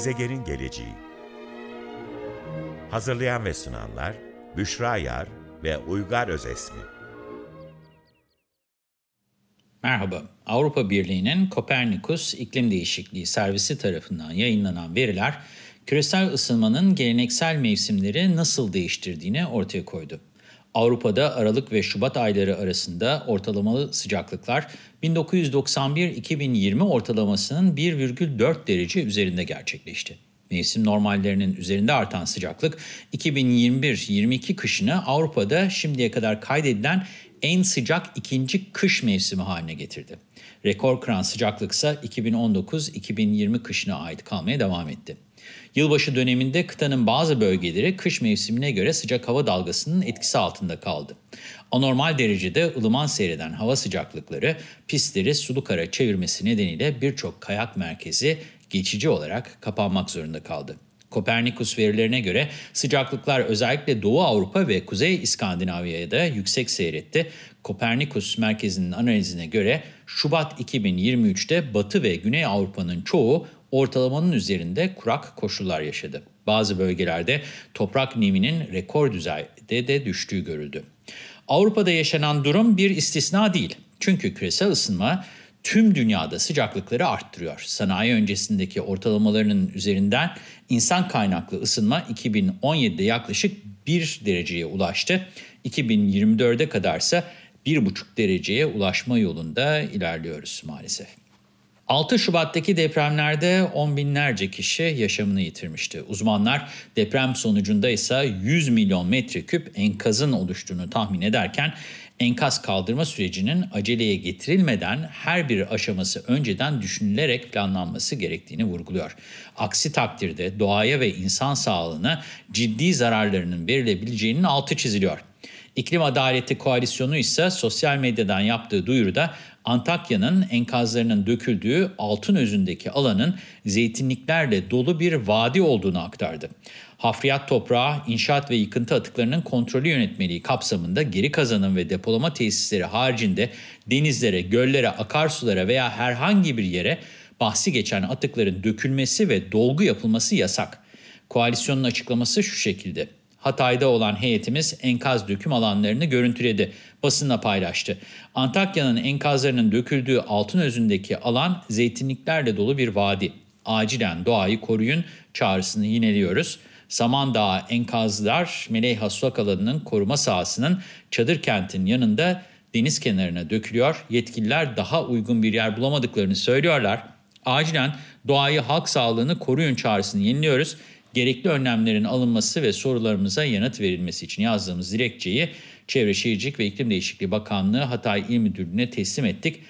Gezegenin geleceği. Hazırlayan ve sunanlar Büşra Yar ve Uygar Özesmi. Merhaba, Avrupa Birliği'nin Kopernikus İklim Değişikliği Servisi tarafından yayınlanan veriler, küresel ısınmanın geleneksel mevsimleri nasıl değiştirdiğini ortaya koydu. Avrupa'da Aralık ve Şubat ayları arasında ortalamalı sıcaklıklar 1991-2020 ortalamasının 1,4 derece üzerinde gerçekleşti. Mevsim normallerinin üzerinde artan sıcaklık 2021-22 kışını Avrupa'da şimdiye kadar kaydedilen en sıcak ikinci kış mevsimi haline getirdi. Rekor kıran sıcaklık ise 2019-2020 kışına ait kalmaya devam etti. Yılbaşı döneminde kıtanın bazı bölgeleri kış mevsimine göre sıcak hava dalgasının etkisi altında kaldı. Anormal derecede ılıman seyreden hava sıcaklıkları pistleri sulu kara çevirmesi nedeniyle birçok kayak merkezi geçici olarak kapanmak zorunda kaldı. Kopernikus verilerine göre sıcaklıklar özellikle Doğu Avrupa ve Kuzey İskandinavya'da da yüksek seyretti. Kopernikus merkezinin analizine göre Şubat 2023'te Batı ve Güney Avrupa'nın çoğu ortalamanın üzerinde kurak koşullar yaşadı. Bazı bölgelerde toprak neminin rekor düzeyde de düştüğü görüldü. Avrupa'da yaşanan durum bir istisna değil. Çünkü küresel ısınma tüm dünyada sıcaklıkları arttırıyor. Sanayi öncesindeki ortalamalarının üzerinden insan kaynaklı ısınma 2017'de yaklaşık 1 dereceye ulaştı. 2024'e kadarsa 1,5 dereceye ulaşma yolunda ilerliyoruz maalesef. 6 Şubat'taki depremlerde on binlerce kişi yaşamını yitirmişti. Uzmanlar deprem sonucunda ise 100 milyon metreküp enkazın oluştuğunu tahmin ederken enkaz kaldırma sürecinin aceleye getirilmeden her bir aşaması önceden düşünülerek planlanması gerektiğini vurguluyor. Aksi takdirde doğaya ve insan sağlığına ciddi zararlarının verilebileceğinin altı çiziliyor. İklim Adaleti Koalisyonu ise sosyal medyadan yaptığı duyuruda Antakya'nın enkazlarının döküldüğü altın özündeki alanın zeytinliklerle dolu bir vadi olduğunu aktardı. Hafriyat toprağı, inşaat ve yıkıntı atıklarının kontrolü yönetmeliği kapsamında geri kazanım ve depolama tesisleri haricinde denizlere, göllere, akarsulara veya herhangi bir yere bahsi geçen atıkların dökülmesi ve dolgu yapılması yasak. Koalisyonun açıklaması şu şekilde. Hatay'da olan heyetimiz enkaz döküm alanlarını görüntüledi, basınla paylaştı. Antakya'nın enkazlarının döküldüğü altın özündeki alan zeytinliklerle dolu bir vadi. Acilen doğayı koruyun çağrısını yineliyoruz. Samandağ enkazlar Meleyha Sulak alanının koruma sahasının çadır kentin yanında deniz kenarına dökülüyor. Yetkililer daha uygun bir yer bulamadıklarını söylüyorlar. Acilen doğayı halk sağlığını koruyun çağrısını yeniliyoruz gerekli önlemlerin alınması ve sorularımıza yanıt verilmesi için yazdığımız dilekçeyi Çevre Şehircilik ve İklim Değişikliği Bakanlığı Hatay İl Müdürlüğü'ne teslim ettik.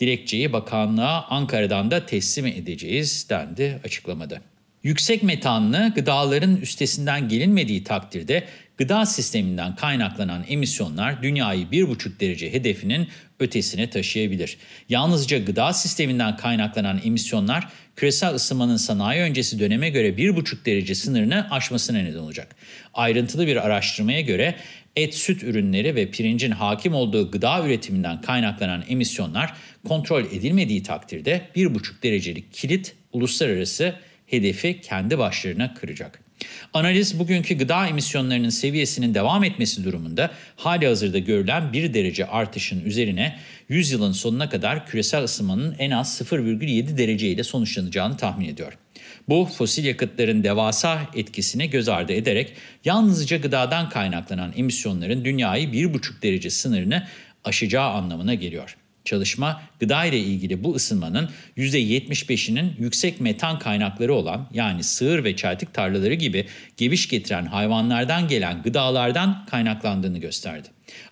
Dilekçeyi bakanlığa Ankara'dan da teslim edeceğiz dendi açıklamada. Yüksek metanlı gıdaların üstesinden gelinmediği takdirde gıda sisteminden kaynaklanan emisyonlar dünyayı 1,5 derece hedefinin ötesine taşıyabilir. Yalnızca gıda sisteminden kaynaklanan emisyonlar küresel ısınmanın sanayi öncesi döneme göre 1,5 derece sınırını aşmasına neden olacak. Ayrıntılı bir araştırmaya göre et, süt ürünleri ve pirincin hakim olduğu gıda üretiminden kaynaklanan emisyonlar kontrol edilmediği takdirde 1,5 derecelik kilit uluslararası hedefi kendi başlarına kıracak. Analiz bugünkü gıda emisyonlarının seviyesinin devam etmesi durumunda hali hazırda görülen 1 derece artışın üzerine 100 yılın sonuna kadar küresel ısınmanın en az 0,7 derece ile sonuçlanacağını tahmin ediyor. Bu fosil yakıtların devasa etkisini göz ardı ederek yalnızca gıdadan kaynaklanan emisyonların dünyayı 1,5 derece sınırını aşacağı anlamına geliyor. Çalışma gıda ile ilgili bu ısınmanın %75'inin yüksek metan kaynakları olan yani sığır ve çeltik tarlaları gibi geviş getiren hayvanlardan gelen gıdalardan kaynaklandığını gösterdi.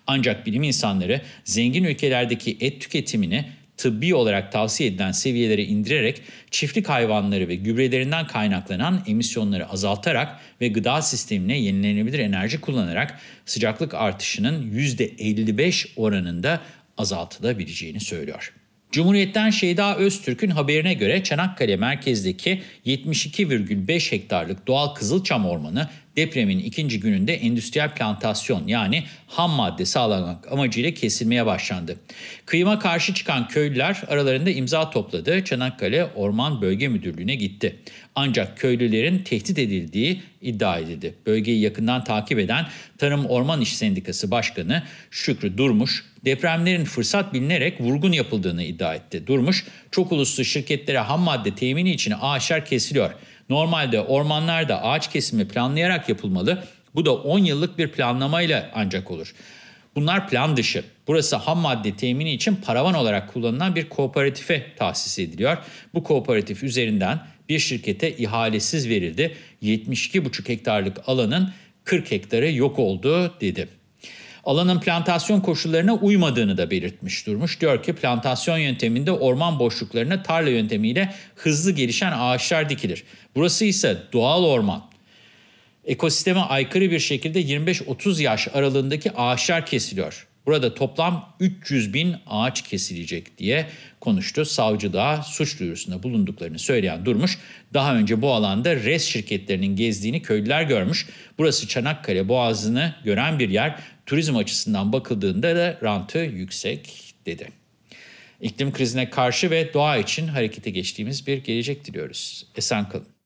Ancak bilim insanları zengin ülkelerdeki et tüketimini tıbbi olarak tavsiye edilen seviyelere indirerek çiftlik hayvanları ve gübrelerinden kaynaklanan emisyonları azaltarak ve gıda sistemine yenilenebilir enerji kullanarak sıcaklık artışının %55 oranında azaltılabileceğini söylüyor. Cumhuriyet'ten Şeyda Öztürk'ün haberine göre Çanakkale merkezdeki 72,5 hektarlık doğal Kızılçam Ormanı depremin ikinci gününde endüstriyel plantasyon yani ham madde sağlamak amacıyla kesilmeye başlandı. Kıyıma karşı çıkan köylüler aralarında imza topladı. Çanakkale Orman Bölge Müdürlüğü'ne gitti. Ancak köylülerin tehdit edildiği iddia edildi. Bölgeyi yakından takip eden Tarım Orman İş Sendikası Başkanı Şükrü Durmuş, depremlerin fırsat bilinerek vurgun yapıldığını iddia etti. Durmuş, çok uluslu şirketlere ham madde temini için ağaçlar kesiliyor. Normalde ormanlarda ağaç kesimi planlayarak yapılmalı. Bu da 10 yıllık bir planlamayla ancak olur. Bunlar plan dışı. Burası ham madde temini için paravan olarak kullanılan bir kooperatife tahsis ediliyor. Bu kooperatif üzerinden bir şirkete ihalesiz verildi. 72,5 hektarlık alanın 40 hektarı yok oldu dedi. Alanın plantasyon koşullarına uymadığını da belirtmiş durmuş. Diyor ki plantasyon yönteminde orman boşluklarına tarla yöntemiyle hızlı gelişen ağaçlar dikilir. Burası ise doğal orman. Ekosisteme aykırı bir şekilde 25-30 yaş aralığındaki ağaçlar kesiliyor. Burada toplam 300 bin ağaç kesilecek diye konuştu. Savcı da suç duyurusunda bulunduklarını söyleyen Durmuş, daha önce bu alanda res şirketlerinin gezdiğini köylüler görmüş. Burası Çanakkale Boğazı'nı gören bir yer. Turizm açısından bakıldığında da rantı yüksek dedi. İklim krizine karşı ve doğa için harekete geçtiğimiz bir gelecek diliyoruz. Esen kalın.